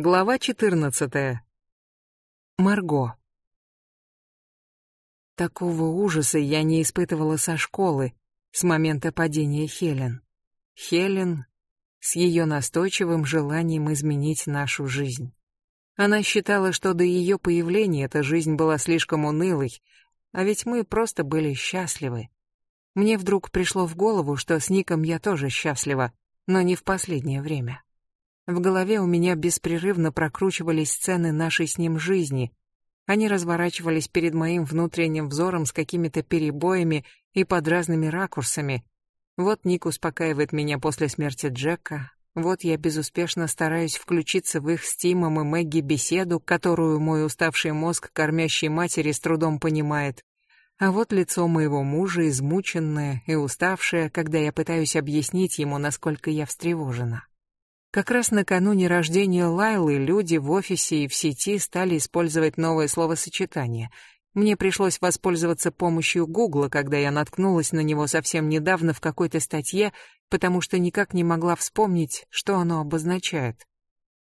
Глава 14. Марго. Такого ужаса я не испытывала со школы, с момента падения Хелен. Хелен с ее настойчивым желанием изменить нашу жизнь. Она считала, что до ее появления эта жизнь была слишком унылой, а ведь мы просто были счастливы. Мне вдруг пришло в голову, что с Ником я тоже счастлива, но не в последнее время. В голове у меня беспрерывно прокручивались сцены нашей с ним жизни. Они разворачивались перед моим внутренним взором с какими-то перебоями и под разными ракурсами. Вот Ник успокаивает меня после смерти Джека. Вот я безуспешно стараюсь включиться в их с Тимом и Мэгги беседу, которую мой уставший мозг кормящей матери с трудом понимает. А вот лицо моего мужа, измученное и уставшее, когда я пытаюсь объяснить ему, насколько я встревожена. Как раз накануне рождения Лайлы люди в офисе и в сети стали использовать новое словосочетание. Мне пришлось воспользоваться помощью Гугла, когда я наткнулась на него совсем недавно в какой-то статье, потому что никак не могла вспомнить, что оно обозначает.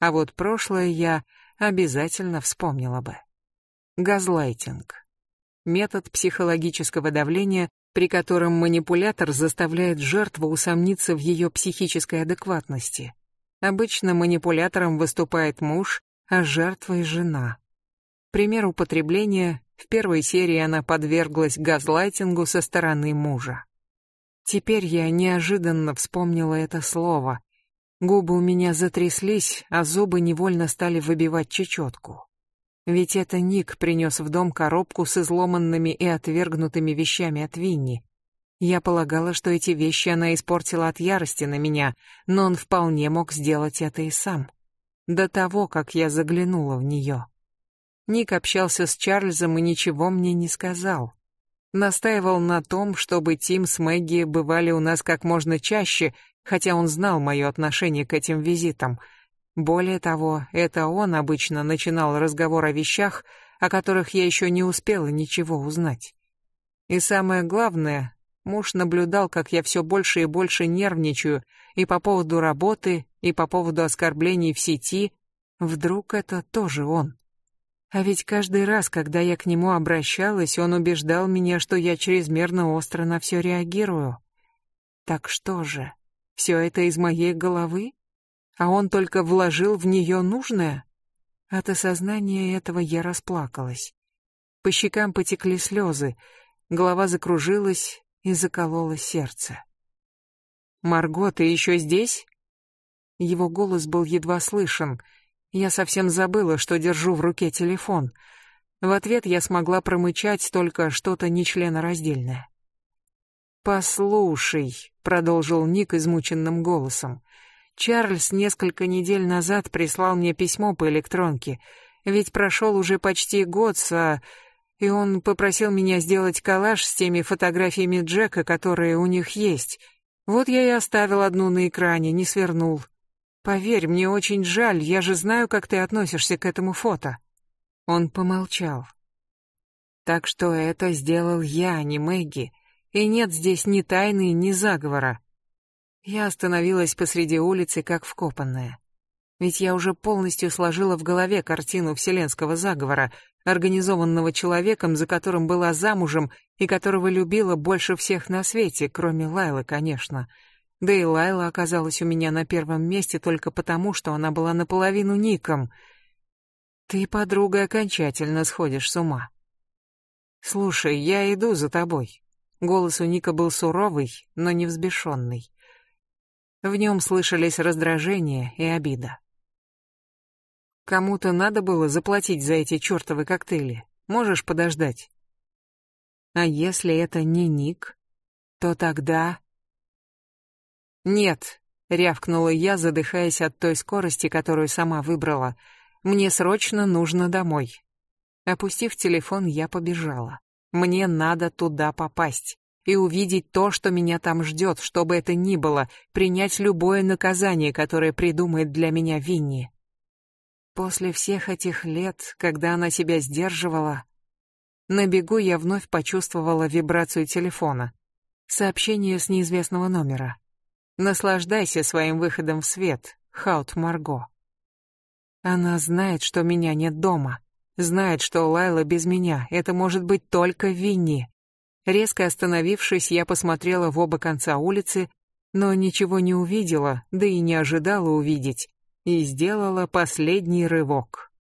А вот прошлое я обязательно вспомнила бы. Газлайтинг. Метод психологического давления, при котором манипулятор заставляет жертву усомниться в ее психической адекватности. Обычно манипулятором выступает муж, а жертвой жена. Пример употребления в первой серии она подверглась газлайтингу со стороны мужа. Теперь я неожиданно вспомнила это слово. Губы у меня затряслись, а зубы невольно стали выбивать чечетку. Ведь это Ник принес в дом коробку с изломанными и отвергнутыми вещами от Винни. Я полагала, что эти вещи она испортила от ярости на меня, но он вполне мог сделать это и сам. До того, как я заглянула в нее. Ник общался с Чарльзом и ничего мне не сказал. Настаивал на том, чтобы Тим с Мэгги бывали у нас как можно чаще, хотя он знал мое отношение к этим визитам. Более того, это он обычно начинал разговор о вещах, о которых я еще не успела ничего узнать. И самое главное, Муж наблюдал, как я все больше и больше нервничаю и по поводу работы, и по поводу оскорблений в сети. Вдруг это тоже он. А ведь каждый раз, когда я к нему обращалась, он убеждал меня, что я чрезмерно остро на все реагирую. Так что же, все это из моей головы? А он только вложил в нее нужное? От осознания этого я расплакалась. По щекам потекли слезы, голова закружилась, и закололо сердце. «Марго, ты еще здесь?» Его голос был едва слышен. Я совсем забыла, что держу в руке телефон. В ответ я смогла промычать только что-то нечленораздельное. «Послушай», — продолжил Ник измученным голосом, — «Чарльз несколько недель назад прислал мне письмо по электронке, ведь прошел уже почти год со и он попросил меня сделать коллаж с теми фотографиями Джека, которые у них есть. Вот я и оставил одну на экране, не свернул. Поверь, мне очень жаль, я же знаю, как ты относишься к этому фото. Он помолчал. Так что это сделал я, а не Мэгги, и нет здесь ни тайны, ни заговора. Я остановилась посреди улицы, как вкопанная. Ведь я уже полностью сложила в голове картину вселенского заговора, организованного человеком, за которым была замужем и которого любила больше всех на свете, кроме Лайлы, конечно. Да и Лайла оказалась у меня на первом месте только потому, что она была наполовину Ником. Ты, подруга, окончательно сходишь с ума. Слушай, я иду за тобой. Голос у Ника был суровый, но не взбешенный. В нем слышались раздражение и обида. Кому-то надо было заплатить за эти чертовы коктейли. Можешь подождать? А если это не Ник, то тогда... Нет, рявкнула я, задыхаясь от той скорости, которую сама выбрала. Мне срочно нужно домой. Опустив телефон, я побежала. Мне надо туда попасть и увидеть то, что меня там ждет, что бы это ни было, принять любое наказание, которое придумает для меня Винни. После всех этих лет, когда она себя сдерживала, на бегу я вновь почувствовала вибрацию телефона. Сообщение с неизвестного номера. Наслаждайся своим выходом в свет, Хаут Марго. Она знает, что меня нет дома. Знает, что Лайла без меня. Это может быть только Винни. Резко остановившись, я посмотрела в оба конца улицы, но ничего не увидела, да и не ожидала увидеть, и сделала последний рывок.